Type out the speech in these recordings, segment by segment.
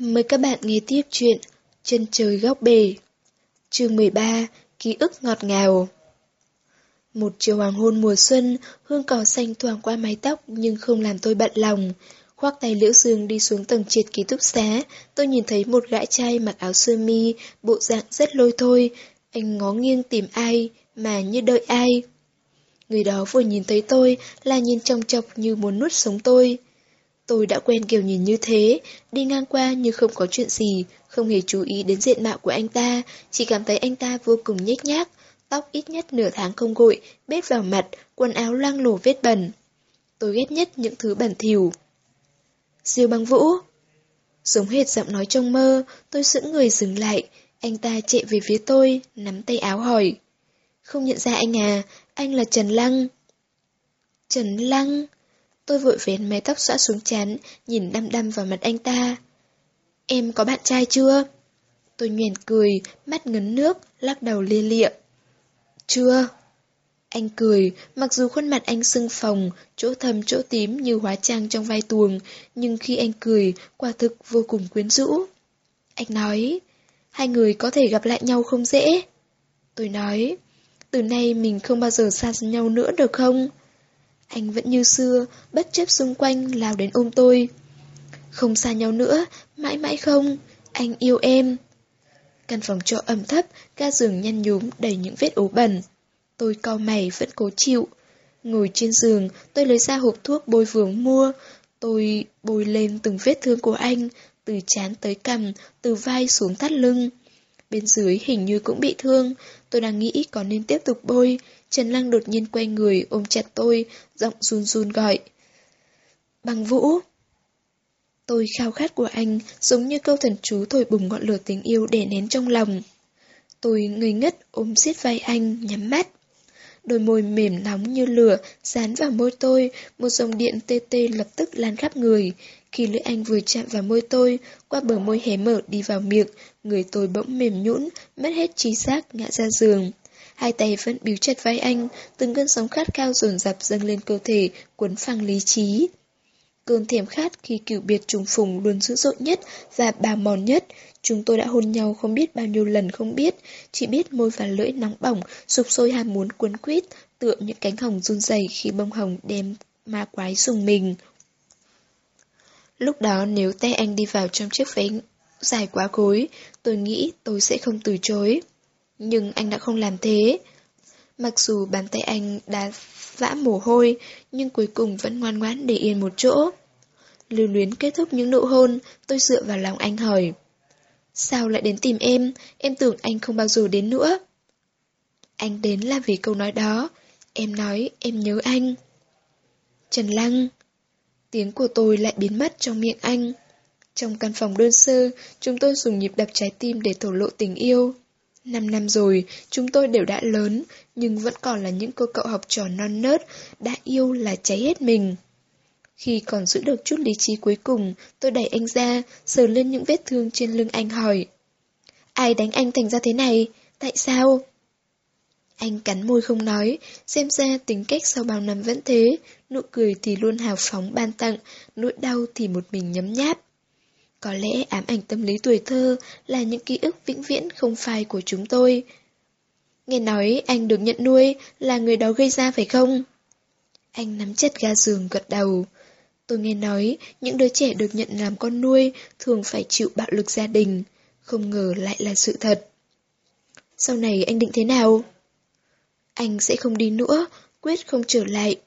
Mời các bạn nghe tiếp chuyện Chân trời góc bể, Chương 13 Ký ức ngọt ngào. Một chiều hoàng hôn mùa xuân, Hương cỏ xanh thoảng qua mái tóc Nhưng không làm tôi bận lòng. Khoác tay liễu dương đi xuống tầng triệt ký túc xá, Tôi nhìn thấy một gã trai mặc áo sơ mi, Bộ dạng rất lôi thôi. Anh ngó nghiêng tìm ai Mà như đợi ai. Người đó vừa nhìn thấy tôi Là nhìn trong chọc như muốn nuốt sống tôi. Tôi đã quen kiểu nhìn như thế, đi ngang qua như không có chuyện gì, không hề chú ý đến diện mạo của anh ta, chỉ cảm thấy anh ta vô cùng nhếch nhác, tóc ít nhất nửa tháng không gội, bết vào mặt, quần áo loang lổ vết bẩn. Tôi ghét nhất những thứ bẩn thỉu. Diêu băng vũ Giống hệt giọng nói trong mơ, tôi sững người dừng lại, anh ta chạy về phía tôi, nắm tay áo hỏi. Không nhận ra anh à, anh là Trần Lăng. Trần Lăng... Tôi vội vén mái tóc xõa xuống chán, nhìn đăm đăm vào mặt anh ta. Em có bạn trai chưa? Tôi nhoèn cười, mắt ngấn nước, lắc đầu lia lịa. Chưa. Anh cười, mặc dù khuôn mặt anh sưng phồng, chỗ thâm chỗ tím như hóa trang trong vai tuồng, nhưng khi anh cười, quả thực vô cùng quyến rũ. Anh nói, hai người có thể gặp lại nhau không dễ. Tôi nói, từ nay mình không bao giờ xa nhau nữa được không? Anh vẫn như xưa, bất chấp xung quanh lao đến ôm tôi. Không xa nhau nữa, mãi mãi không, anh yêu em. Căn phòng trọ ẩm thấp, ga giường nhăn nhúm đầy những vết ố bẩn. Tôi cau mày vẫn cố chịu. Ngồi trên giường, tôi lấy ra hộp thuốc bôi vướng mua. Tôi bôi lên từng vết thương của anh, từ chán tới cằm, từ vai xuống thắt lưng. Bên dưới hình như cũng bị thương, tôi đang nghĩ có nên tiếp tục bôi, Trần Lăng đột nhiên quay người ôm chặt tôi, giọng run run gọi. Bằng vũ! Tôi khao khát của anh, giống như câu thần chú thổi bùng ngọn lửa tình yêu để nén trong lòng. Tôi ngây ngất ôm siết vai anh, nhắm mắt. Đôi môi mềm nóng như lửa, dán vào môi tôi, một dòng điện tê tê lập tức lan khắp người. Khi lưỡi anh vừa chạm vào môi tôi, qua bờ môi hé mở đi vào miệng, người tôi bỗng mềm nhũn, mất hết trí giác, ngã ra giường. Hai tay vẫn bíu chặt vai anh, từng cơn sóng khát cao dồn dập dâng lên cơ thể, cuốn phăng lý trí. Cơn thèm khát khi cửu biệt trùng phùng luôn dữ dội nhất và bào mòn nhất. Chúng tôi đã hôn nhau không biết bao nhiêu lần không biết, chỉ biết môi và lưỡi nóng bỏng, sụp sôi ham muốn cuốn quýt, tựa những cánh hồng run rẩy khi bông hồng đem ma quái dùng mình. Lúc đó nếu tay anh đi vào trong chiếc váy dài quá gối, tôi nghĩ tôi sẽ không từ chối. Nhưng anh đã không làm thế. Mặc dù bàn tay anh đã vã mồ hôi, nhưng cuối cùng vẫn ngoan ngoãn để yên một chỗ. Lưu luyến kết thúc những nụ hôn, tôi dựa vào lòng anh hỏi. Sao lại đến tìm em? Em tưởng anh không bao giờ đến nữa. Anh đến là vì câu nói đó. Em nói em nhớ anh. Trần Lăng. Tiếng của tôi lại biến mất trong miệng anh. Trong căn phòng đơn sơ, chúng tôi dùng nhịp đập trái tim để thổ lộ tình yêu. Năm năm rồi, chúng tôi đều đã lớn, nhưng vẫn còn là những cô cậu học trò non nớt, đã yêu là cháy hết mình. Khi còn giữ được chút lý trí cuối cùng, tôi đẩy anh ra, sờ lên những vết thương trên lưng anh hỏi. Ai đánh anh thành ra thế này? Tại sao? Anh cắn môi không nói, xem ra tính cách sau bao năm vẫn thế, nụ cười thì luôn hào phóng ban tặng, nỗi đau thì một mình nhấm nháp. Có lẽ ám ảnh tâm lý tuổi thơ là những ký ức vĩnh viễn không phai của chúng tôi. Nghe nói anh được nhận nuôi là người đó gây ra phải không? Anh nắm chặt ga giường gật đầu. Tôi nghe nói những đứa trẻ được nhận làm con nuôi thường phải chịu bạo lực gia đình. Không ngờ lại là sự thật. Sau này anh định thế nào? Anh sẽ không đi nữa, quyết không trở lại.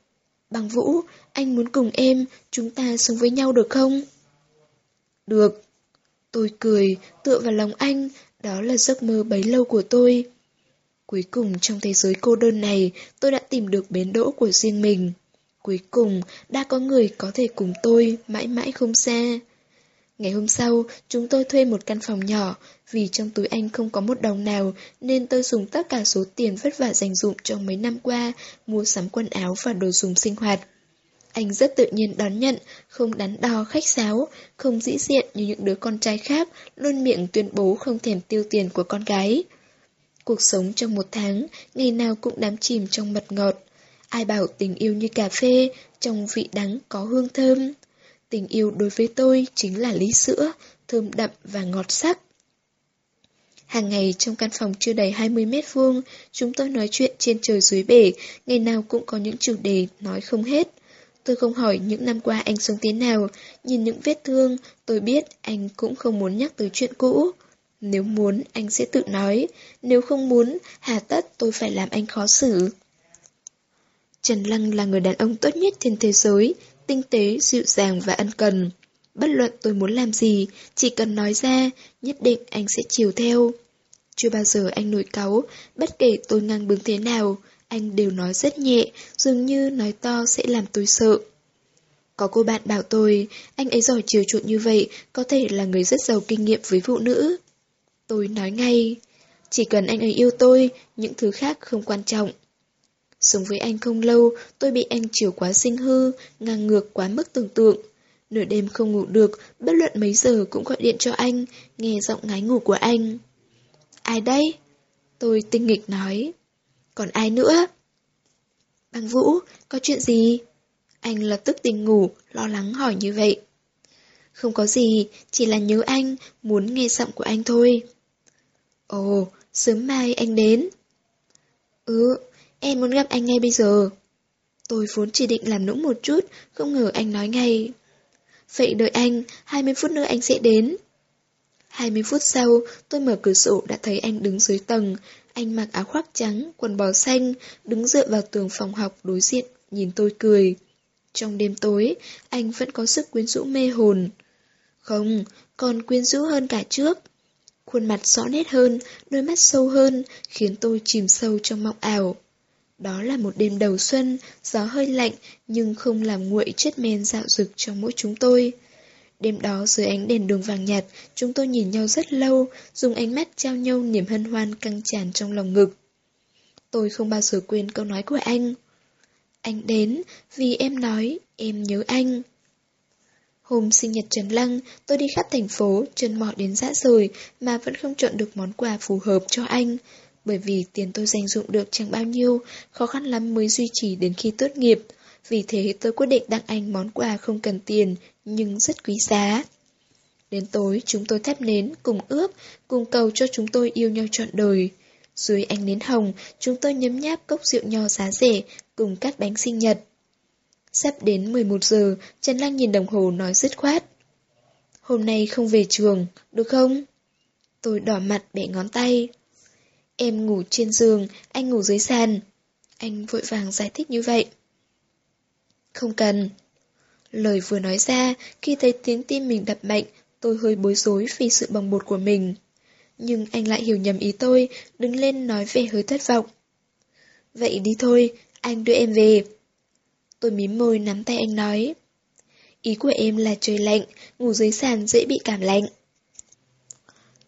Bằng Vũ, anh muốn cùng em, chúng ta sống với nhau được không? Được. Tôi cười, tựa vào lòng anh, đó là giấc mơ bấy lâu của tôi. Cuối cùng trong thế giới cô đơn này, tôi đã tìm được bến đỗ của riêng mình. Cuối cùng, đã có người có thể cùng tôi, mãi mãi không xa. Ngày hôm sau, chúng tôi thuê một căn phòng nhỏ, vì trong túi anh không có một đồng nào, nên tôi dùng tất cả số tiền vất vả dành dụm trong mấy năm qua, mua sắm quần áo và đồ dùng sinh hoạt. Anh rất tự nhiên đón nhận, không đắn đo khách sáo, không dĩ diện như những đứa con trai khác, luôn miệng tuyên bố không thèm tiêu tiền của con gái. Cuộc sống trong một tháng, ngày nào cũng đắm chìm trong mật ngọt. Ai bảo tình yêu như cà phê, trong vị đắng có hương thơm. Tình yêu đối với tôi chính là lý sữa, thơm đậm và ngọt sắc. Hàng ngày trong căn phòng chưa đầy 20 mét vuông, chúng tôi nói chuyện trên trời dưới bể, ngày nào cũng có những chủ đề nói không hết. Tôi không hỏi những năm qua anh sống thế nào, nhìn những vết thương, tôi biết anh cũng không muốn nhắc tới chuyện cũ. Nếu muốn, anh sẽ tự nói, nếu không muốn, hà tất tôi phải làm anh khó xử. Trần Lăng là người đàn ông tốt nhất trên thế giới, tinh tế, dịu dàng và ân cần. Bất luận tôi muốn làm gì, chỉ cần nói ra, nhất định anh sẽ chiều theo. Chưa bao giờ anh nổi cáu, bất kể tôi ngang bướng thế nào, anh đều nói rất nhẹ, dường như nói to sẽ làm tôi sợ. Có cô bạn bảo tôi, anh ấy giỏi chiều chuộng như vậy, có thể là người rất giàu kinh nghiệm với phụ nữ. Tôi nói ngay, chỉ cần anh ấy yêu tôi, những thứ khác không quan trọng. Sống với anh không lâu, tôi bị anh chiều quá sinh hư, ngang ngược quá mức tưởng tượng. Nửa đêm không ngủ được, bất luận mấy giờ cũng gọi điện cho anh, nghe giọng ngái ngủ của anh. Ai đây? Tôi tinh nghịch nói. Còn ai nữa? Băng Vũ, có chuyện gì? Anh lập tức tỉnh ngủ, lo lắng hỏi như vậy. Không có gì, chỉ là nhớ anh, muốn nghe giọng của anh thôi. Ồ, sớm mai anh đến. Ừ, em muốn gặp anh ngay bây giờ. Tôi vốn chỉ định làm nũng một chút, không ngờ anh nói ngay. Vậy đợi anh, 20 phút nữa anh sẽ đến. 20 phút sau, tôi mở cửa sổ đã thấy anh đứng dưới tầng. Anh mặc áo khoác trắng, quần bò xanh, đứng dựa vào tường phòng học đối diện, nhìn tôi cười. Trong đêm tối, anh vẫn có sức quyến rũ mê hồn. Không, còn quyến rũ hơn cả trước. Khuôn mặt rõ nét hơn, đôi mắt sâu hơn, khiến tôi chìm sâu trong mộng ảo. Đó là một đêm đầu xuân, gió hơi lạnh nhưng không làm nguội chất men dạo rực trong mỗi chúng tôi. Đêm đó dưới ánh đèn đường vàng nhạt, chúng tôi nhìn nhau rất lâu, dùng ánh mắt trao nhau niềm hân hoan căng tràn trong lòng ngực. Tôi không bao giờ quên câu nói của anh. Anh đến vì em nói em nhớ anh. Hôm sinh nhật Trần Lăng, tôi đi khắp thành phố, chân mỏi đến dã rồi mà vẫn không chọn được món quà phù hợp cho anh. Bởi vì tiền tôi dành dụng được chẳng bao nhiêu, khó khăn lắm mới duy trì đến khi tốt nghiệp. Vì thế tôi quyết định tặng anh món quà không cần tiền, nhưng rất quý giá. Đến tối, chúng tôi thắp nến, cùng ướp, cùng cầu cho chúng tôi yêu nhau trọn đời. Dưới ánh nến hồng, chúng tôi nhấm nháp cốc rượu nho giá rẻ, cùng cắt bánh sinh nhật. Sắp đến 11 giờ, Trần Lăng nhìn đồng hồ nói dứt khoát. Hôm nay không về trường, được không? Tôi đỏ mặt bẻ ngón tay. Em ngủ trên giường, anh ngủ dưới sàn. Anh vội vàng giải thích như vậy. Không cần. Lời vừa nói ra, khi thấy tiếng tim mình đập mạnh, tôi hơi bối rối vì sự bồng bột của mình. Nhưng anh lại hiểu nhầm ý tôi, đứng lên nói vẻ hơi thất vọng. Vậy đi thôi, anh đưa em về. Tôi mím môi nắm tay anh nói. Ý của em là trời lạnh, ngủ dưới sàn dễ bị cảm lạnh.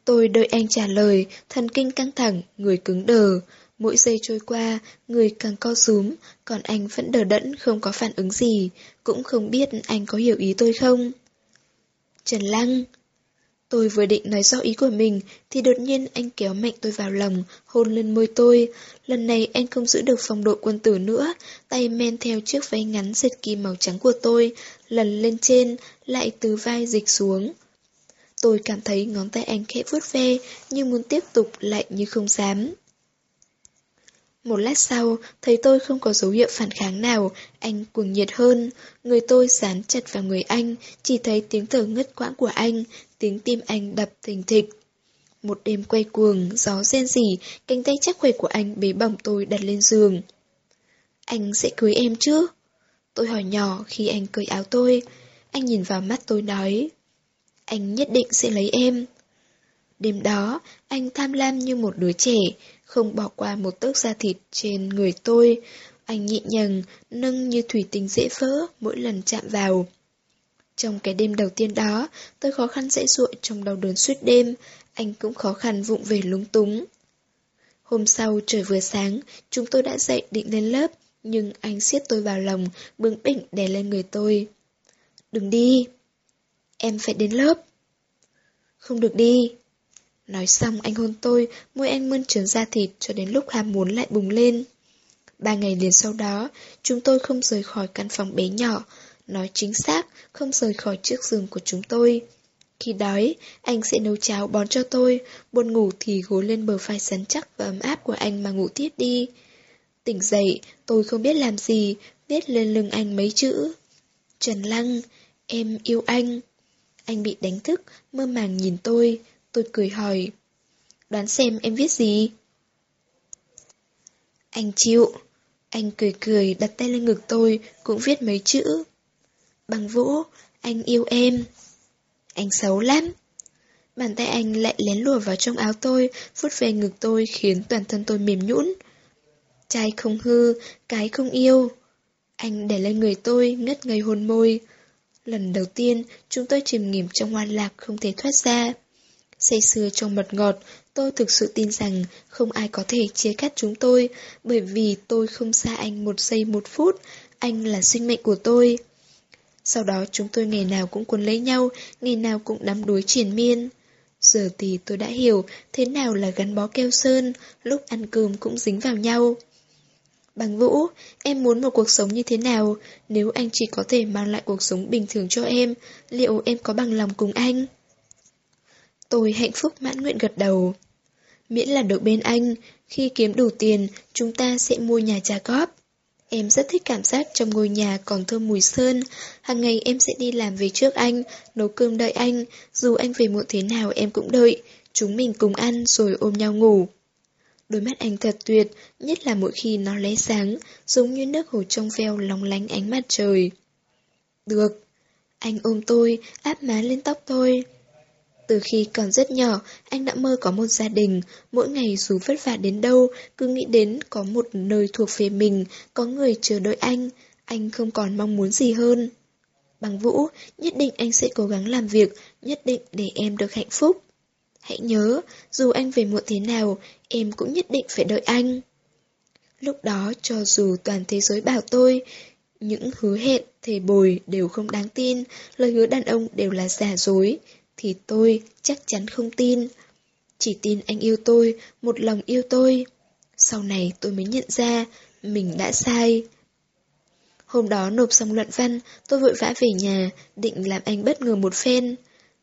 Tôi đợi anh trả lời, thần kinh căng thẳng, người cứng đờ. Mỗi giây trôi qua, người càng co rúm, còn anh vẫn đờ đẫn không có phản ứng gì, cũng không biết anh có hiểu ý tôi không. Trần Lăng Tôi vừa định nói rõ ý của mình, thì đột nhiên anh kéo mạnh tôi vào lòng, hôn lên môi tôi. Lần này anh không giữ được phong độ quân tử nữa, tay men theo chiếc váy ngắn dệt kim màu trắng của tôi, lần lên trên, lại từ vai dịch xuống. Tôi cảm thấy ngón tay anh khẽ vuốt ve, nhưng muốn tiếp tục lại như không dám. Một lát sau, thấy tôi không có dấu hiệu phản kháng nào, anh cuồng nhiệt hơn. Người tôi dán chặt vào người anh, chỉ thấy tiếng thở ngất quãng của anh, tiếng tim anh đập thình thịch. Một đêm quay cuồng, gió rên rỉ, cánh tay chắc khỏe của anh bế bỏng tôi đặt lên giường. Anh sẽ cưới em chứ? Tôi hỏi nhỏ khi anh cởi áo tôi. Anh nhìn vào mắt tôi nói. Anh nhất định sẽ lấy em. Đêm đó, anh tham lam như một đứa trẻ, không bỏ qua một tấc da thịt trên người tôi. Anh nhẹ nhàng, nâng như thủy tinh dễ vỡ mỗi lần chạm vào. Trong cái đêm đầu tiên đó, tôi khó khăn dễ dụa trong đau đớn suốt đêm, anh cũng khó khăn vụng về lúng túng. Hôm sau trời vừa sáng, chúng tôi đã dậy định lên lớp, nhưng anh siết tôi vào lòng, bướng bỉnh đè lên người tôi. Đừng đi. Em phải đến lớp. Không được đi. Nói xong anh hôn tôi, môi anh mơn trớn da thịt cho đến lúc ham muốn lại bùng lên. Ba ngày liền sau đó, chúng tôi không rời khỏi căn phòng bé nhỏ, nói chính xác, không rời khỏi chiếc giường của chúng tôi. Khi đói, anh sẽ nấu cháo bón cho tôi, buồn ngủ thì gối lên bờ vai sắn chắc và ấm áp của anh mà ngủ tiếp đi. Tỉnh dậy, tôi không biết làm gì, viết lên lưng anh mấy chữ. Trần Lăng, em yêu anh. Anh bị đánh thức, mơ màng nhìn tôi, tôi cười hỏi. Đoán xem em viết gì? Anh chịu. Anh cười cười đặt tay lên ngực tôi, cũng viết mấy chữ. Bằng vũ, anh yêu em. Anh xấu lắm. Bàn tay anh lại lén lùa vào trong áo tôi, vuốt về ngực tôi khiến toàn thân tôi mềm nhũn. Trai không hư, cái không yêu. Anh để lên người tôi, ngất ngây hôn môi. Lần đầu tiên, chúng tôi chìm nghỉm trong hoan lạc không thể thoát ra. Say sưa trong mật ngọt, tôi thực sự tin rằng không ai có thể chia cắt chúng tôi, bởi vì tôi không xa anh một giây một phút, anh là sinh mệnh của tôi. Sau đó chúng tôi ngày nào cũng cuốn lấy nhau, ngày nào cũng đắm đuối triển miên. Giờ thì tôi đã hiểu thế nào là gắn bó keo sơn, lúc ăn cơm cũng dính vào nhau. Bằng Vũ, em muốn một cuộc sống như thế nào? Nếu anh chỉ có thể mang lại cuộc sống bình thường cho em, liệu em có bằng lòng cùng anh? Tôi hạnh phúc mãn nguyện gật đầu. Miễn là được bên anh, khi kiếm đủ tiền, chúng ta sẽ mua nhà trả góp. Em rất thích cảm giác trong ngôi nhà còn thơm mùi sơn. Hàng ngày em sẽ đi làm về trước anh, nấu cơm đợi anh. Dù anh về muộn thế nào em cũng đợi. Chúng mình cùng ăn rồi ôm nhau ngủ. Đôi mắt anh thật tuyệt, nhất là mỗi khi nó lóe sáng, giống như nước hồ trong veo lóng lánh ánh mặt trời. Được. Anh ôm tôi, áp má lên tóc tôi. Từ khi còn rất nhỏ, anh đã mơ có một gia đình, mỗi ngày dù vất vả đến đâu, cứ nghĩ đến có một nơi thuộc về mình, có người chờ đợi anh, anh không còn mong muốn gì hơn. Bằng Vũ, nhất định anh sẽ cố gắng làm việc, nhất định để em được hạnh phúc. Hãy nhớ, dù anh về muộn thế nào, em cũng nhất định phải đợi anh. Lúc đó, cho dù toàn thế giới bảo tôi, những hứa hẹn, thề bồi đều không đáng tin, lời hứa đàn ông đều là giả dối, thì tôi chắc chắn không tin. Chỉ tin anh yêu tôi, một lòng yêu tôi. Sau này tôi mới nhận ra, mình đã sai. Hôm đó nộp xong luận văn, tôi vội vã về nhà, định làm anh bất ngờ một phen.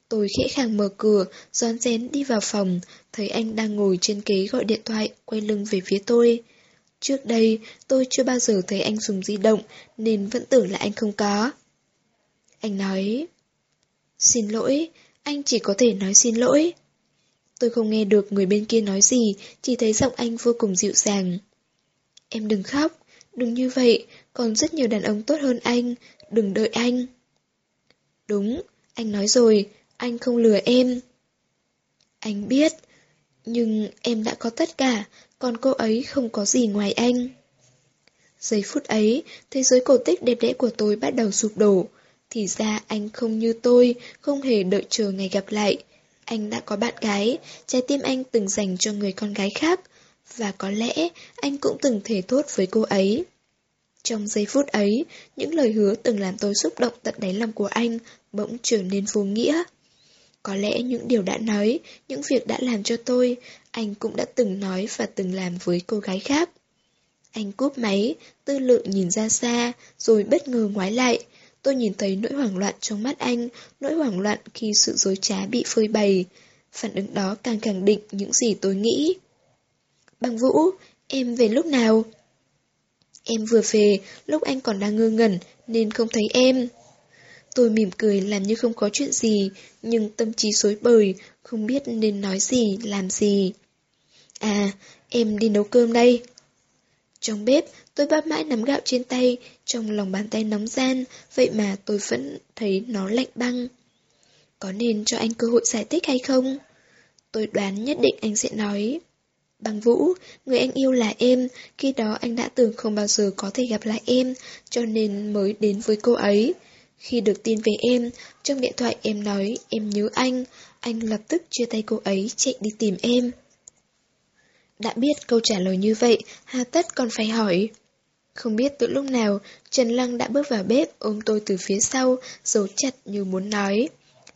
Tôi khẽ khàng mở cửa, rón rén đi vào phòng, thấy anh đang ngồi trên ghế gọi điện thoại, quay lưng về phía tôi. Trước đây, tôi chưa bao giờ thấy anh dùng di động, nên vẫn tưởng là anh không có. Anh nói, Xin lỗi, anh chỉ có thể nói xin lỗi. Tôi không nghe được người bên kia nói gì, chỉ thấy giọng anh vô cùng dịu dàng. Em đừng khóc, đừng như vậy, còn rất nhiều đàn ông tốt hơn anh, đừng đợi anh. Đúng, anh nói rồi, anh không lừa em. Anh biết, nhưng em đã có tất cả, còn cô ấy không có gì ngoài anh. Giây phút ấy, thế giới cổ tích đẹp đẽ của tôi bắt đầu sụp đổ. Thì ra anh không như tôi, không hề đợi chờ ngày gặp lại. Anh đã có bạn gái, trái tim anh từng dành cho người con gái khác. Và có lẽ anh cũng từng thể thốt với cô ấy. Trong giây phút ấy, những lời hứa từng làm tôi xúc động tận đáy lòng của anh bỗng trở nên vô nghĩa. Có lẽ những điều đã nói, những việc đã làm cho tôi, anh cũng đã từng nói và từng làm với cô gái khác. Anh cúp máy, tư lự nhìn ra xa, rồi bất ngờ ngoái lại, Tôi nhìn thấy nỗi hoảng loạn trong mắt anh, nỗi hoảng loạn khi sự dối trá bị phơi bày. Phản ứng đó càng khẳng định những gì tôi nghĩ. Bằng Vũ, em về lúc nào? Em vừa về, lúc anh còn đang ngơ ngẩn, nên không thấy em. Tôi mỉm cười làm như không có chuyện gì, nhưng tâm trí rối bời, không biết nên nói gì, làm gì. À, em đi nấu cơm đây. Trong bếp, tôi bắp mãi nắm gạo trên tay, trong lòng bàn tay nóng gian, vậy mà tôi vẫn thấy nó lạnh băng. Có nên cho anh cơ hội giải thích hay không? Tôi đoán nhất định anh sẽ nói. Bằng Vũ, người anh yêu là em, khi đó anh đã tưởng không bao giờ có thể gặp lại em, cho nên mới đến với cô ấy. Khi được tin về em, trong điện thoại em nói em nhớ anh, anh lập tức chia tay cô ấy chạy đi tìm em. Đã biết câu trả lời như vậy, hà tất còn phải hỏi. Không biết từ lúc nào, Trần Lăng đã bước vào bếp ôm tôi từ phía sau, giấu chặt như muốn nói.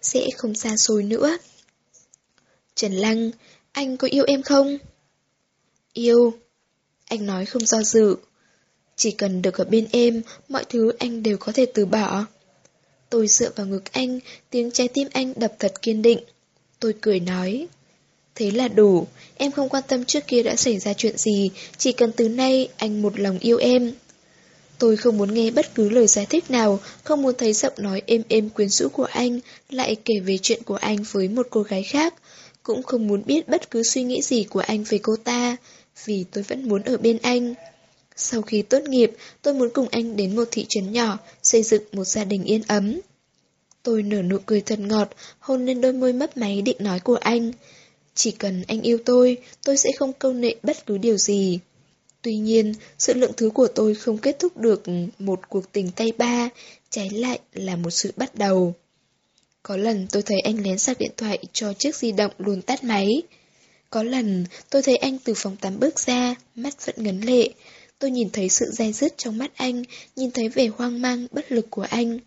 Sẽ không xa xôi nữa. Trần Lăng, anh có yêu em không? Yêu. Anh nói không do dự. Chỉ cần được ở bên em, mọi thứ anh đều có thể từ bỏ. Tôi dựa vào ngực anh, tiếng trái tim anh đập thật kiên định. Tôi cười nói. Thế là đủ, em không quan tâm trước kia đã xảy ra chuyện gì, chỉ cần từ nay anh một lòng yêu em. Tôi không muốn nghe bất cứ lời giải thích nào, không muốn thấy giọng nói êm êm quyến rũ của anh lại kể về chuyện của anh với một cô gái khác, cũng không muốn biết bất cứ suy nghĩ gì của anh về cô ta, vì tôi vẫn muốn ở bên anh. Sau khi tốt nghiệp, tôi muốn cùng anh đến một thị trấn nhỏ, xây dựng một gia đình yên ấm. Tôi nở nụ cười thật ngọt, hôn lên đôi môi mấp máy định nói của anh. Chỉ cần anh yêu tôi, tôi sẽ không câu nệ bất cứ điều gì. Tuy nhiên, sự lượng thứ của tôi không kết thúc được một cuộc tình tay ba, trái lại là một sự bắt đầu. Có lần tôi thấy anh lén sạc điện thoại cho chiếc di động luôn tắt máy. Có lần tôi thấy anh từ phòng tắm bước ra, mắt vẫn ngấn lệ. Tôi nhìn thấy sự dai dứt trong mắt anh, nhìn thấy vẻ hoang mang, bất lực của anh.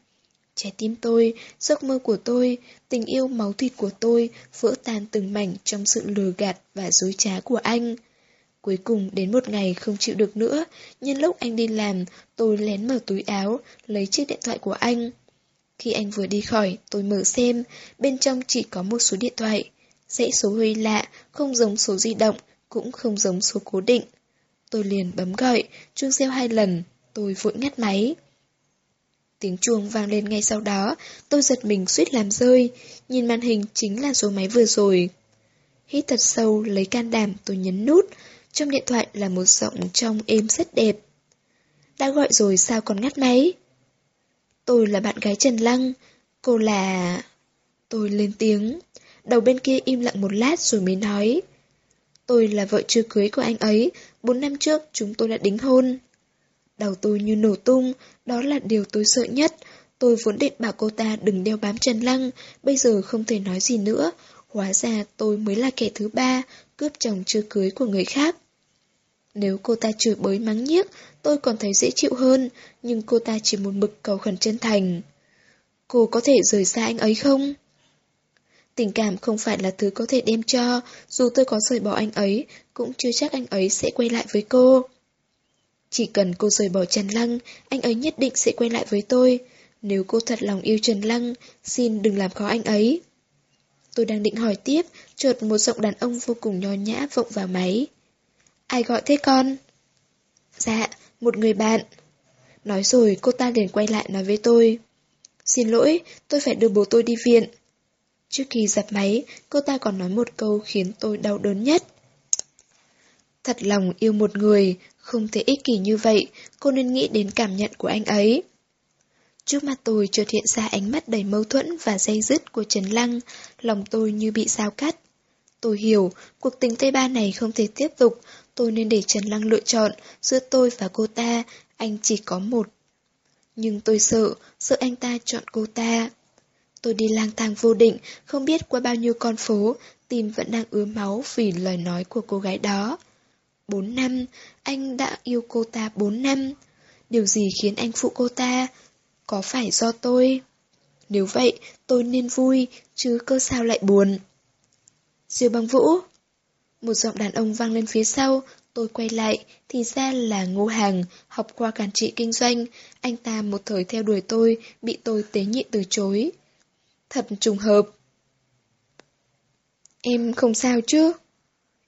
Trái tim tôi, giấc mơ của tôi, tình yêu máu thịt của tôi vỡ tan từng mảnh trong sự lừa gạt và dối trá của anh. Cuối cùng đến một ngày không chịu được nữa, nhân lúc anh đi làm, tôi lén mở túi áo, lấy chiếc điện thoại của anh. Khi anh vừa đi khỏi, tôi mở xem, bên trong chỉ có một số điện thoại. Dãy số hơi lạ, không giống số di động, cũng không giống số cố định. Tôi liền bấm gọi, chuông reo hai lần, tôi vội ngắt máy. Tiếng chuông vang lên ngay sau đó, tôi giật mình suýt làm rơi, nhìn màn hình chính là số máy vừa rồi. Hít thật sâu, lấy can đảm, tôi nhấn nút, trong điện thoại là một giọng trong êm rất đẹp. Đã gọi rồi sao còn ngắt máy? Tôi là bạn gái Trần Lăng, cô là... Tôi lên tiếng, đầu bên kia im lặng một lát rồi mới nói. Tôi là vợ chưa cưới của anh ấy, bốn năm trước chúng tôi đã đính hôn. Đầu tôi như nổ tung, đó là điều tôi sợ nhất. Tôi vốn định bảo cô ta đừng đeo bám Trần Lăng, bây giờ không thể nói gì nữa. Hóa ra tôi mới là kẻ thứ ba, cướp chồng chưa cưới của người khác. Nếu cô ta chửi bới mắng nhiếc, tôi còn thấy dễ chịu hơn, nhưng cô ta chỉ một mực cầu khẩn chân thành. Cô có thể rời xa anh ấy không? Tình cảm không phải là thứ có thể đem cho, dù tôi có rời bỏ anh ấy, cũng chưa chắc anh ấy sẽ quay lại với cô. Chỉ cần cô rời bỏ Trần Lăng, anh ấy nhất định sẽ quay lại với tôi. Nếu cô thật lòng yêu Trần Lăng, xin đừng làm khó anh ấy. Tôi đang định hỏi tiếp, chợt một giọng đàn ông vô cùng nho nhã vọng vào máy. Ai gọi thế con? Dạ, một người bạn. Nói rồi cô ta liền quay lại nói với tôi. Xin lỗi, tôi phải đưa bố tôi đi viện. Trước khi dập máy, cô ta còn nói một câu khiến tôi đau đớn nhất. Thật lòng yêu một người, không thể ích kỷ như vậy, cô nên nghĩ đến cảm nhận của anh ấy. Trước mặt tôi chợt hiện ra ánh mắt đầy mâu thuẫn và dây dứt của Trần Lăng, lòng tôi như bị sao cắt. Tôi hiểu, cuộc tình Tây Ba này không thể tiếp tục, tôi nên để Trần Lăng lựa chọn, giữa tôi và cô ta, anh chỉ có một. Nhưng tôi sợ, sợ anh ta chọn cô ta. Tôi đi lang thang vô định, không biết qua bao nhiêu con phố, tim vẫn đang ứa máu vì lời nói của cô gái đó. Bốn năm, anh đã yêu cô ta bốn năm. Điều gì khiến anh phụ cô ta? Có phải do tôi? Nếu vậy, tôi nên vui, chứ cơ sao lại buồn. Diêu băng vũ. Một giọng đàn ông vang lên phía sau, tôi quay lại, thì ra là ngô hàng, học qua cản trị kinh doanh. Anh ta một thời theo đuổi tôi, bị tôi tế nhị từ chối. Thật trùng hợp. Em không sao chứ?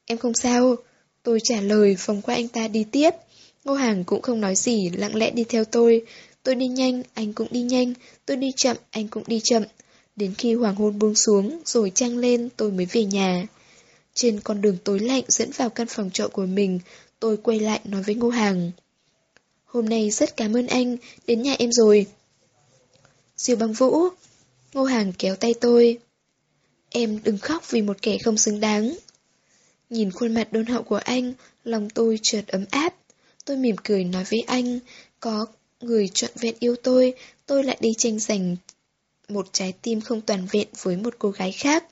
Em không sao. Tôi trả lời vòng qua anh ta đi tiếp. Ngô Hàng cũng không nói gì, lặng lẽ đi theo tôi. Tôi đi nhanh, anh cũng đi nhanh. Tôi đi chậm, anh cũng đi chậm. Đến khi hoàng hôn buông xuống, rồi trăng lên, tôi mới về nhà. Trên con đường tối lạnh dẫn vào căn phòng trọ của mình, tôi quay lại nói với Ngô Hàng. Hôm nay rất cảm ơn anh, đến nhà em rồi. Diêu băng vũ. Ngô Hàng kéo tay tôi. Em đừng khóc vì một kẻ không xứng đáng. Nhìn khuôn mặt đôn hậu của anh, lòng tôi chợt ấm áp. Tôi mỉm cười nói với anh, có người trọn vẹn yêu tôi, tôi lại đi tranh giành một trái tim không toàn vẹn với một cô gái khác.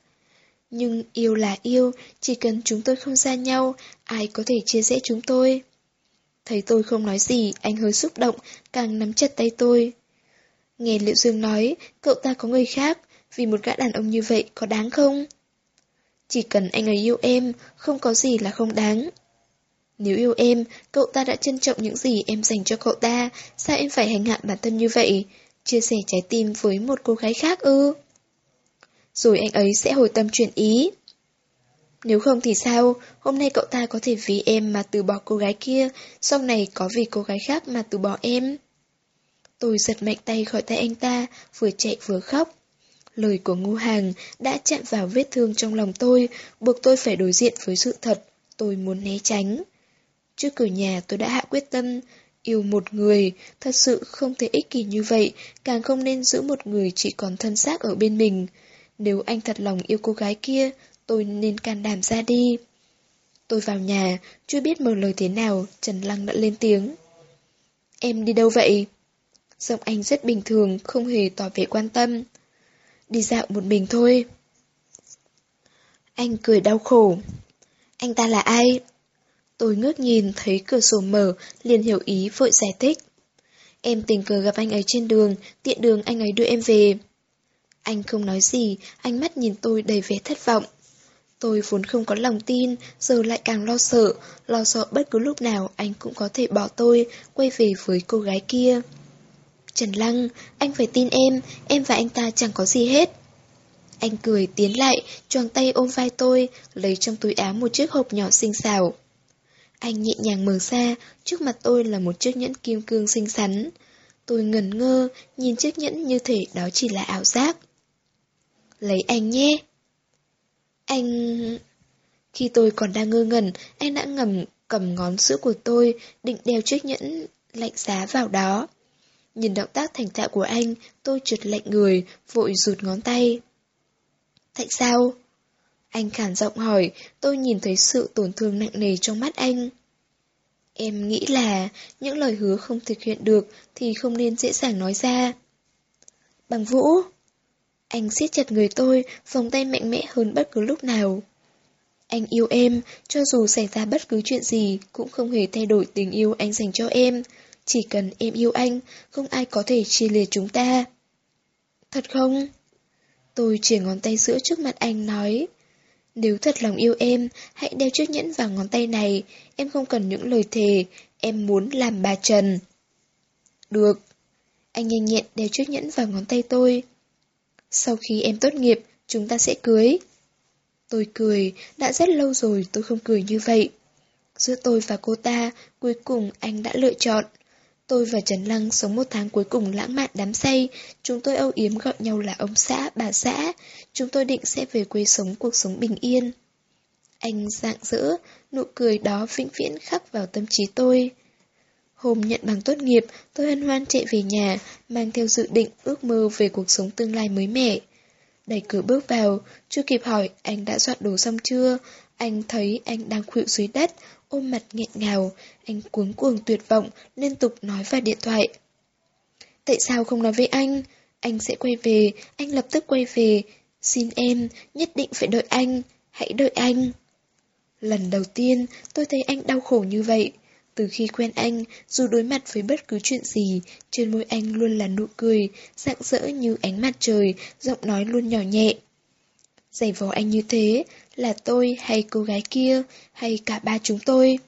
Nhưng yêu là yêu, chỉ cần chúng tôi không ra nhau, ai có thể chia rẽ chúng tôi. Thấy tôi không nói gì, anh hơi xúc động, càng nắm chặt tay tôi. Nghe Liệu Dương nói, cậu ta có người khác, vì một gã đàn ông như vậy có đáng không? Chỉ cần anh ấy yêu em, không có gì là không đáng. Nếu yêu em, cậu ta đã trân trọng những gì em dành cho cậu ta, sao em phải hành hạ bản thân như vậy? chia sẻ trái tim với một cô gái khác ư? Rồi anh ấy sẽ hồi tâm chuyển ý. Nếu không thì sao, hôm nay cậu ta có thể vì em mà từ bỏ cô gái kia, sau này có vì cô gái khác mà từ bỏ em. Tôi giật mạnh tay khỏi tay anh ta, vừa chạy vừa khóc. Lời của ngu hàng đã chạm vào vết thương trong lòng tôi, buộc tôi phải đối diện với sự thật, tôi muốn né tránh. Trước cửa nhà tôi đã hạ quyết tâm, yêu một người, thật sự không thể ích kỷ như vậy, càng không nên giữ một người chỉ còn thân xác ở bên mình. Nếu anh thật lòng yêu cô gái kia, tôi nên can đảm ra đi. Tôi vào nhà, chưa biết mở lời thế nào, Trần Lăng đã lên tiếng. Em đi đâu vậy? Giọng anh rất bình thường, không hề tỏ vẻ quan tâm. Đi dạo một mình thôi. Anh cười đau khổ. Anh ta là ai? Tôi ngước nhìn thấy cửa sổ mở, liền hiểu ý vội giải thích. Em tình cờ gặp anh ấy trên đường, tiện đường anh ấy đưa em về. Anh không nói gì, ánh mắt nhìn tôi đầy vẻ thất vọng. Tôi vốn không có lòng tin, giờ lại càng lo sợ, lo sợ bất cứ lúc nào anh cũng có thể bỏ tôi, quay về với cô gái kia. Trần Lăng, anh phải tin em, em và anh ta chẳng có gì hết. Anh cười tiến lại, choàng tay ôm vai tôi, lấy trong túi áo một chiếc hộp nhỏ xinh xảo. Anh nhẹ nhàng mở ra, trước mặt tôi là một chiếc nhẫn kim cương xinh xắn. Tôi ngẩn ngơ, nhìn chiếc nhẫn như thể đó chỉ là ảo giác. Lấy anh nhé. Anh... Khi tôi còn đang ngơ ngẩn, anh đã ngầm cầm ngón sữa của tôi, định đeo chiếc nhẫn lạnh giá vào đó. Nhìn động tác thành thạo của anh, tôi trượt lạnh người, vội rụt ngón tay. Tại sao? Anh khản giọng hỏi, tôi nhìn thấy sự tổn thương nặng nề trong mắt anh. Em nghĩ là những lời hứa không thực hiện được thì không nên dễ dàng nói ra. Bằng Vũ! Anh siết chặt người tôi, vòng tay mạnh mẽ hơn bất cứ lúc nào. Anh yêu em, cho dù xảy ra bất cứ chuyện gì cũng không hề thay đổi tình yêu anh dành cho em. Chỉ cần em yêu anh, không ai có thể chia lìa chúng ta. Thật không? Tôi chỉ ngón tay giữa trước mặt anh nói. Nếu thật lòng yêu em, hãy đeo chiếc nhẫn vào ngón tay này. Em không cần những lời thề, em muốn làm bà Trần. Được. Anh nhanh nhẹn đeo chiếc nhẫn vào ngón tay tôi. Sau khi em tốt nghiệp, chúng ta sẽ cưới. Tôi cười, đã rất lâu rồi tôi không cười như vậy. Giữa tôi và cô ta, cuối cùng anh đã lựa chọn. Tôi và Trần Lăng sống một tháng cuối cùng lãng mạn đám say, chúng tôi âu yếm gọi nhau là ông xã, bà xã, chúng tôi định sẽ về quê sống cuộc sống bình yên. Anh dạng dỡ, nụ cười đó vĩnh viễn khắc vào tâm trí tôi. Hôm nhận bằng tốt nghiệp, tôi hân hoan chạy về nhà, mang theo dự định ước mơ về cuộc sống tương lai mới mẻ. Đẩy cửa bước vào, chưa kịp hỏi anh đã dọn đồ xong chưa, anh thấy anh đang khuỵu dưới đất, ôm mặt nghẹn ngào, anh cuống cuồng tuyệt vọng, liên tục nói vào điện thoại. Tại sao không nói với anh? Anh sẽ quay về, anh lập tức quay về. Xin em, nhất định phải đợi anh, hãy đợi anh. Lần đầu tiên, tôi thấy anh đau khổ như vậy. Từ khi quen anh, dù đối mặt với bất cứ chuyện gì, trên môi anh luôn là nụ cười, rạng rỡ như ánh mặt trời, giọng nói luôn nhỏ nhẹ. Giày vò anh như thế, là tôi hay cô gái kia, hay cả ba chúng tôi.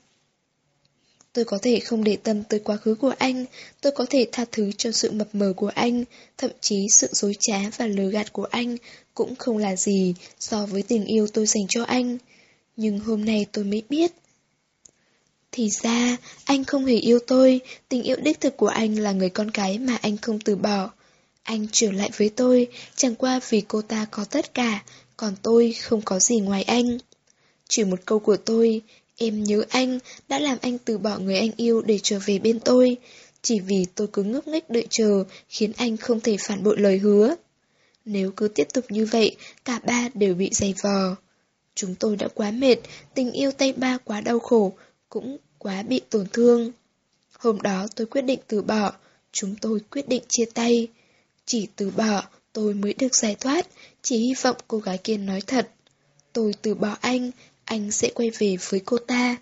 Tôi có thể không để tâm tới quá khứ của anh, tôi có thể tha thứ cho sự mập mờ của anh, thậm chí sự dối trá và lừa gạt của anh cũng không là gì so với tình yêu tôi dành cho anh. Nhưng hôm nay tôi mới biết. Thì ra, anh không hề yêu tôi, tình yêu đích thực của anh là người con gái mà anh không từ bỏ. Anh trở lại với tôi, chẳng qua vì cô ta có tất cả, còn tôi không có gì ngoài anh. Chỉ một câu của tôi, em nhớ anh, đã làm anh từ bỏ người anh yêu để trở về bên tôi. Chỉ vì tôi cứ ngốc nghếch đợi chờ, khiến anh không thể phản bội lời hứa. Nếu cứ tiếp tục như vậy, cả ba đều bị dày vò. Chúng tôi đã quá mệt, tình yêu tay ba quá đau khổ, cũng quá bị tổn thương. Hôm đó tôi quyết định từ bỏ, chúng tôi quyết định chia tay. Chỉ từ bỏ, tôi mới được giải thoát, chỉ hy vọng cô gái kia nói thật. Tôi từ bỏ anh, anh sẽ quay về với cô ta.